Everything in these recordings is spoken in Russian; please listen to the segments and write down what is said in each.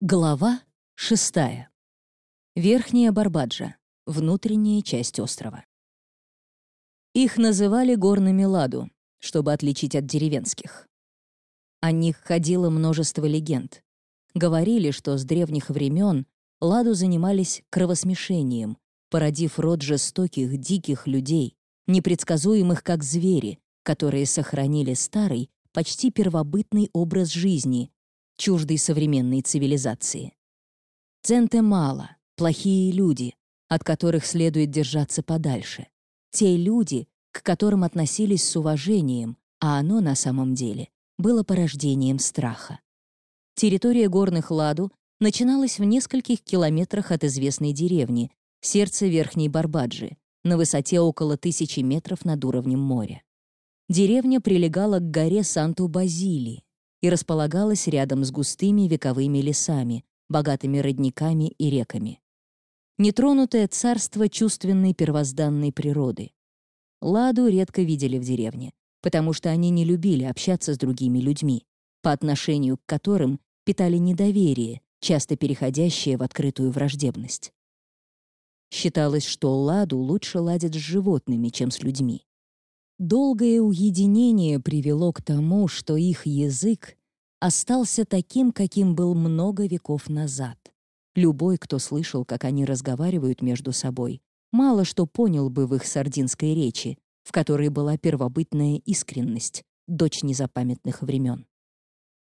Глава шестая. Верхняя Барбаджа. Внутренняя часть острова. Их называли горными ладу, чтобы отличить от деревенских. О них ходило множество легенд. Говорили, что с древних времен ладу занимались кровосмешением, породив род жестоких, диких людей, непредсказуемых как звери, которые сохранили старый, почти первобытный образ жизни, чуждый современной цивилизации. Центе мало, плохие люди, от которых следует держаться подальше. Те люди, к которым относились с уважением, а оно на самом деле было порождением страха. Территория горных Ладу начиналась в нескольких километрах от известной деревни, сердце Верхней Барбаджи, на высоте около тысячи метров над уровнем моря. Деревня прилегала к горе Санту-Базили, и располагалась рядом с густыми вековыми лесами, богатыми родниками и реками. Нетронутое царство чувственной первозданной природы. Ладу редко видели в деревне, потому что они не любили общаться с другими людьми, по отношению к которым питали недоверие, часто переходящее в открытую враждебность. Считалось, что ладу лучше ладят с животными, чем с людьми. Долгое уединение привело к тому, что их язык остался таким, каким был много веков назад. Любой, кто слышал, как они разговаривают между собой, мало что понял бы в их сардинской речи, в которой была первобытная искренность, дочь незапамятных времен.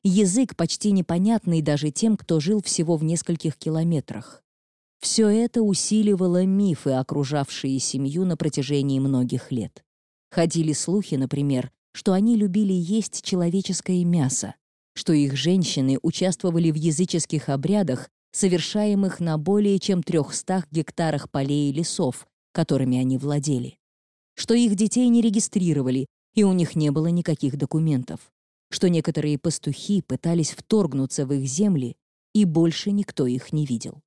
Язык почти непонятный даже тем, кто жил всего в нескольких километрах. Все это усиливало мифы, окружавшие семью на протяжении многих лет. Ходили слухи, например, что они любили есть человеческое мясо, что их женщины участвовали в языческих обрядах, совершаемых на более чем 300 гектарах полей и лесов, которыми они владели, что их детей не регистрировали, и у них не было никаких документов, что некоторые пастухи пытались вторгнуться в их земли, и больше никто их не видел.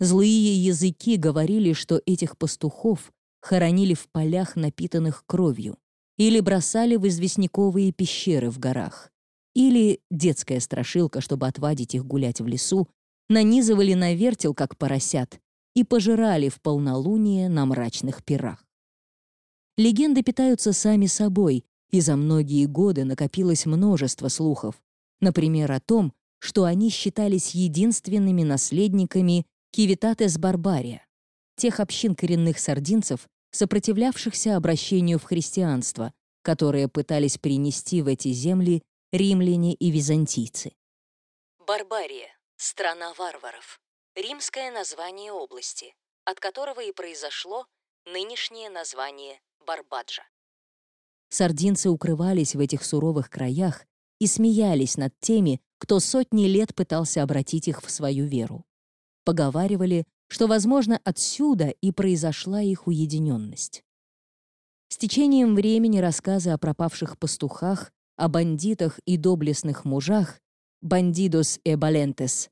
Злые языки говорили, что этих пастухов хоронили в полях, напитанных кровью, или бросали в известняковые пещеры в горах, или детская страшилка, чтобы отвадить их гулять в лесу, нанизывали на вертел, как поросят, и пожирали в полнолуние на мрачных пирах. Легенды питаются сами собой, и за многие годы накопилось множество слухов, например, о том, что они считались единственными наследниками Кивитатес Барбария, тех общин коренных сардинцев, сопротивлявшихся обращению в христианство, которое пытались принести в эти земли римляне и византийцы. Барбария — страна варваров. Римское название области, от которого и произошло нынешнее название Барбаджа. Сардинцы укрывались в этих суровых краях и смеялись над теми, кто сотни лет пытался обратить их в свою веру. Поговаривали, что, возможно, отсюда и произошла их уединенность. С течением времени рассказы о пропавших пастухах, о бандитах и доблестных мужах, бандидос и балентес,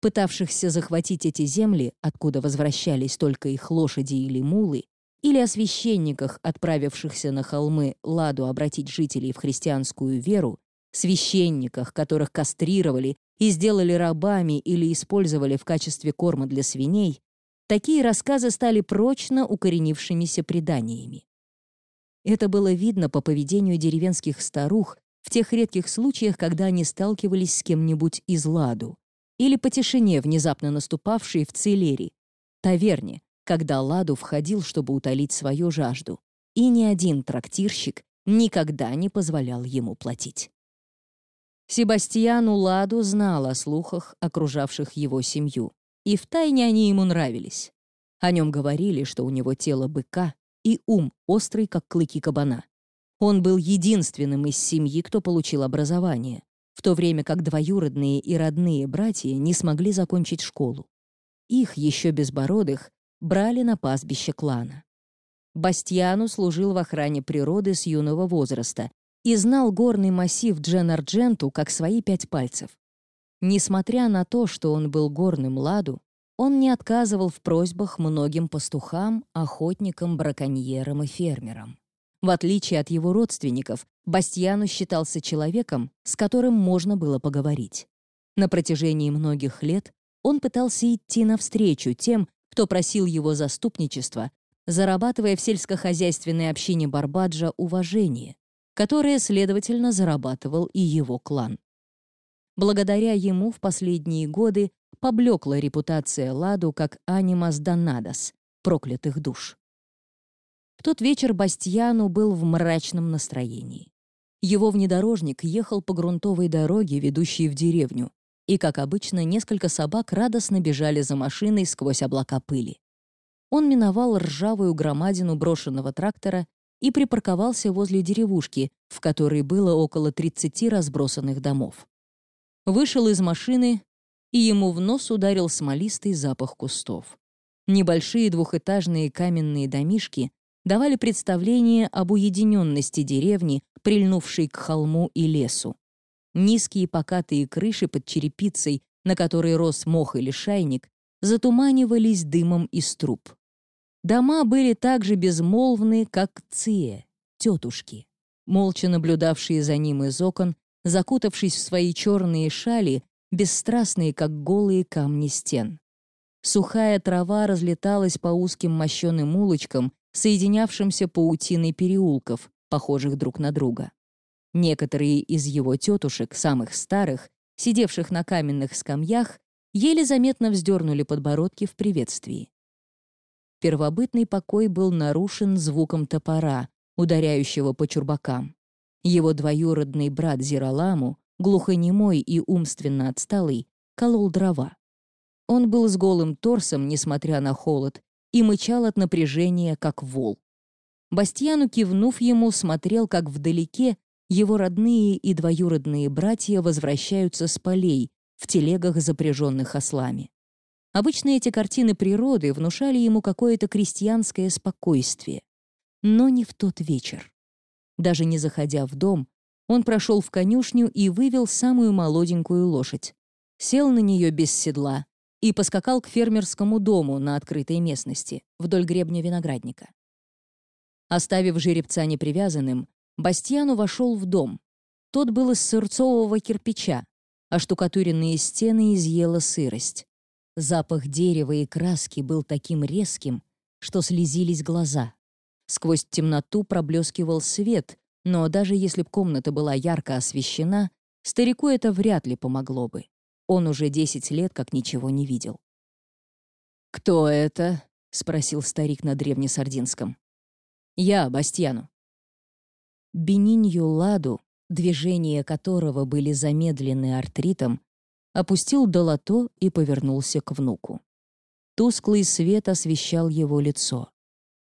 пытавшихся захватить эти земли, откуда возвращались только их лошади или мулы, или о священниках, отправившихся на холмы Ладу обратить жителей в христианскую веру, священниках, которых кастрировали и сделали рабами или использовали в качестве корма для свиней, такие рассказы стали прочно укоренившимися преданиями. Это было видно по поведению деревенских старух в тех редких случаях, когда они сталкивались с кем-нибудь из ладу, или по тишине, внезапно наступавшей в Цилери, таверне, когда ладу входил, чтобы утолить свою жажду, и ни один трактирщик никогда не позволял ему платить. Себастьяну Ладу знал о слухах, окружавших его семью, и втайне они ему нравились. О нем говорили, что у него тело быка и ум острый, как клыки кабана. Он был единственным из семьи, кто получил образование, в то время как двоюродные и родные братья не смогли закончить школу. Их, еще безбородых, брали на пастбище клана. Бастьяну служил в охране природы с юного возраста и знал горный массив Джен-Ардженту как свои пять пальцев. Несмотря на то, что он был горным ладу, он не отказывал в просьбах многим пастухам, охотникам, браконьерам и фермерам. В отличие от его родственников, Бастьяну считался человеком, с которым можно было поговорить. На протяжении многих лет он пытался идти навстречу тем, кто просил его заступничества, зарабатывая в сельскохозяйственной общине Барбаджа уважение, которое, следовательно, зарабатывал и его клан. Благодаря ему в последние годы поблекла репутация Ладу как анимас донадос, проклятых душ. В тот вечер Бастьяну был в мрачном настроении. Его внедорожник ехал по грунтовой дороге, ведущей в деревню, и, как обычно, несколько собак радостно бежали за машиной сквозь облака пыли. Он миновал ржавую громадину брошенного трактора и припарковался возле деревушки, в которой было около 30 разбросанных домов. Вышел из машины, и ему в нос ударил смолистый запах кустов. Небольшие двухэтажные каменные домишки давали представление об уединенности деревни, прильнувшей к холму и лесу. Низкие покатые крыши под черепицей, на которой рос мох или шайник, затуманивались дымом из труб. Дома были так же безмолвны, как Ция, тетушки, молча наблюдавшие за ним из окон, закутавшись в свои черные шали, бесстрастные, как голые камни стен. Сухая трава разлеталась по узким мощеным улочкам, соединявшимся паутиной переулков, похожих друг на друга. Некоторые из его тетушек, самых старых, сидевших на каменных скамьях, еле заметно вздернули подбородки в приветствии. Первобытный покой был нарушен звуком топора, ударяющего по чурбакам. Его двоюродный брат Зираламу, глухонемой и умственно отсталый, колол дрова. Он был с голым торсом, несмотря на холод, и мычал от напряжения, как вол. Бастьяну, кивнув ему, смотрел, как вдалеке его родные и двоюродные братья возвращаются с полей в телегах, запряженных ослами. Обычно эти картины природы внушали ему какое-то крестьянское спокойствие. Но не в тот вечер. Даже не заходя в дом, он прошел в конюшню и вывел самую молоденькую лошадь. Сел на нее без седла и поскакал к фермерскому дому на открытой местности, вдоль гребня виноградника. Оставив жеребца непривязанным, Бастьяну вошел в дом. Тот был из сырцового кирпича, а штукатуренные стены изъела сырость. Запах дерева и краски был таким резким, что слезились глаза. Сквозь темноту проблескивал свет, но даже если б комната была ярко освещена, старику это вряд ли помогло бы. Он уже десять лет как ничего не видел. «Кто это?» — спросил старик на древнесардинском. «Я, Бастьяну». Бенинью Ладу, движения которого были замедлены артритом, опустил долото и повернулся к внуку. Тусклый свет освещал его лицо.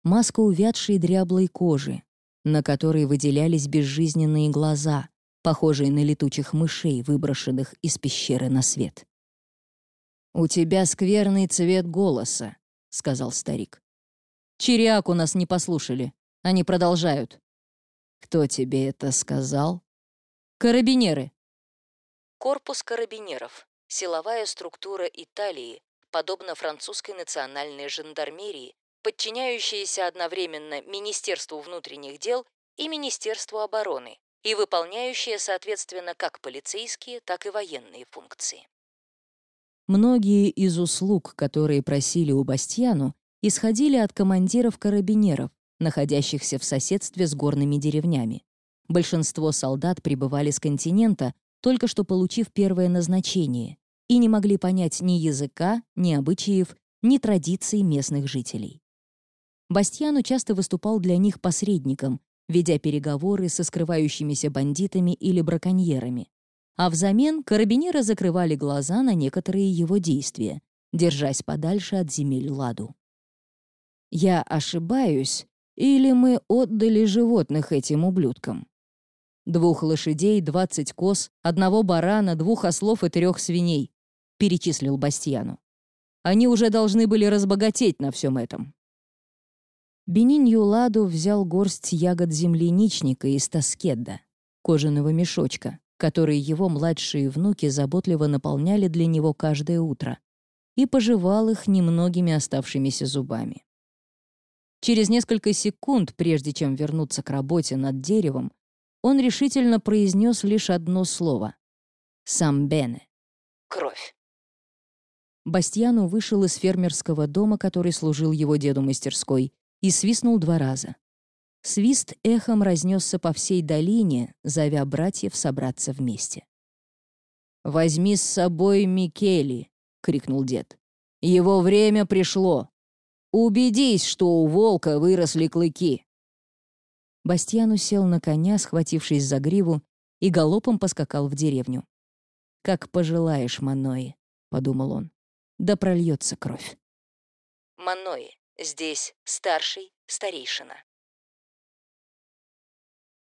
Маска увядшей дряблой кожи, на которой выделялись безжизненные глаза, похожие на летучих мышей, выброшенных из пещеры на свет. «У тебя скверный цвет голоса», — сказал старик. «Чириак у нас не послушали. Они продолжают». «Кто тебе это сказал?» «Карабинеры», Корпус карабинеров – силовая структура Италии, подобно французской национальной жандармерии, подчиняющаяся одновременно Министерству внутренних дел и Министерству обороны и выполняющая, соответственно, как полицейские, так и военные функции. Многие из услуг, которые просили у Бастьяну, исходили от командиров карабинеров, находящихся в соседстве с горными деревнями. Большинство солдат прибывали с континента, только что получив первое назначение, и не могли понять ни языка, ни обычаев, ни традиций местных жителей. Бастьяну часто выступал для них посредником, ведя переговоры со скрывающимися бандитами или браконьерами. А взамен карабинеры закрывали глаза на некоторые его действия, держась подальше от земель Ладу. «Я ошибаюсь, или мы отдали животных этим ублюдкам?» Двух лошадей, двадцать коз, одного барана, двух ослов и трех свиней», — перечислил Бастьяну. «Они уже должны были разбогатеть на всем этом». Бенинью Ладу взял горсть ягод земляничника из Таскедда, кожаного мешочка, который его младшие внуки заботливо наполняли для него каждое утро, и пожевал их немногими оставшимися зубами. Через несколько секунд, прежде чем вернуться к работе над деревом, он решительно произнес лишь одно слово — «самбене». кровь. Бастьяну вышел из фермерского дома, который служил его деду мастерской, и свистнул два раза. Свист эхом разнесся по всей долине, зовя братьев собраться вместе. «Возьми с собой Микели!» — крикнул дед. «Его время пришло! Убедись, что у волка выросли клыки!» Бастьяну сел на коня, схватившись за гриву, и галопом поскакал в деревню. «Как пожелаешь, Манои», — подумал он, — «да прольется кровь». Манои. Здесь старший, старейшина.